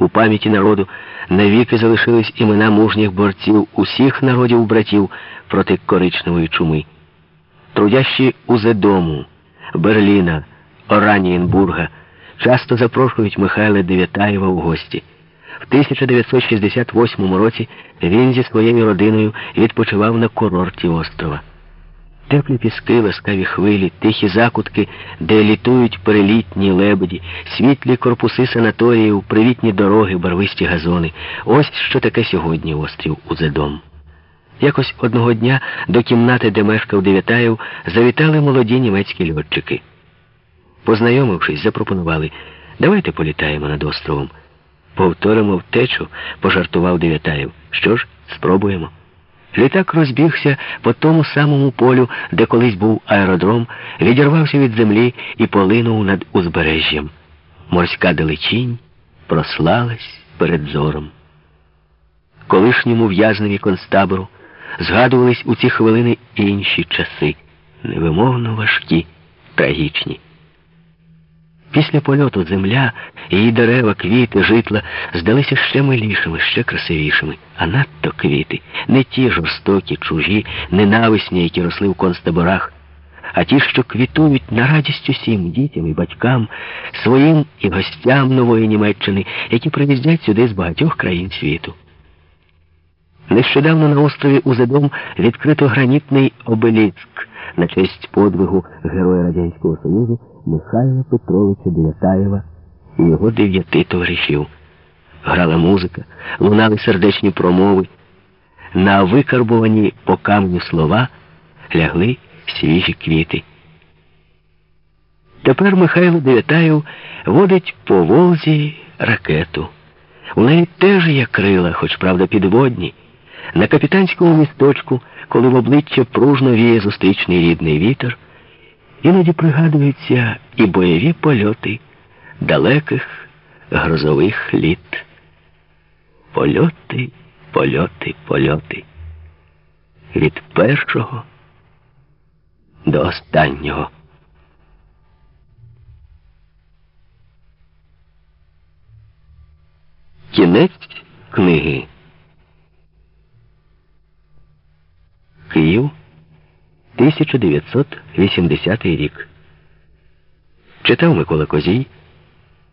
У пам'яті народу навіки залишились імена мужніх борців усіх народів братів проти коричневої чуми. Трудящі Узедому, Берліна, Оранієнбурга часто запрошують Михайла Дев'ятаєва у гості. В 1968 році він зі своєю родиною відпочивав на курорті острова. Теплі піски, ласкаві хвилі, тихі закутки, де літують перелітні лебеді, світлі корпуси санаторіїв, привітні дороги, барвисті газони. Ось що таке сьогодні острів Узедом. Якось одного дня до кімнати, де мешкав Дев'ятаєв, завітали молоді німецькі льотчики. Познайомившись, запропонували давайте політаємо над островом. Повторимо втечу, пожартував Дев'ятаєв. Що ж, спробуємо. Літак розбігся по тому самому полю, де колись був аеродром, відірвався від землі і полинув над узбережжям. Морська далечінь прослалась перед зором. Колишньому в'язневі концтабору згадувались у ці хвилини інші часи, невимовно важкі, трагічні. Після польоту земля, її дерева, квіти, житла здалися ще милішими, ще красивішими, а надто квіти, не ті жорстокі, чужі, ненависні, які росли в концтаборах, а ті, що квітують на радість усім дітям і батькам, своїм і гостям нової Німеччини, які приїздять сюди з багатьох країн світу. Нещодавно на острові Узедом відкрито гранітний обеліск на честь подвигу Героя Радянського Союзу Михайла Петровича Дев'ятаєва і його дев'яти товаришів. Грала музика, лунали сердечні промови. На викарбувані по камню слова лягли свіжі квіти. Тепер Михайло Дев'ятаєв водить по Волзі ракету. У неї теж є крила, хоч правда, підводні. На капітанському місточку, коли в обличчя пружно віє зустрічний рідний вітер, іноді пригадуються і бойові польоти далеких грозових літ. Польоти, польоти, польоти. Від першого до останнього. Кінець книги. Київ, 1980 рік. Читав Микола Козій.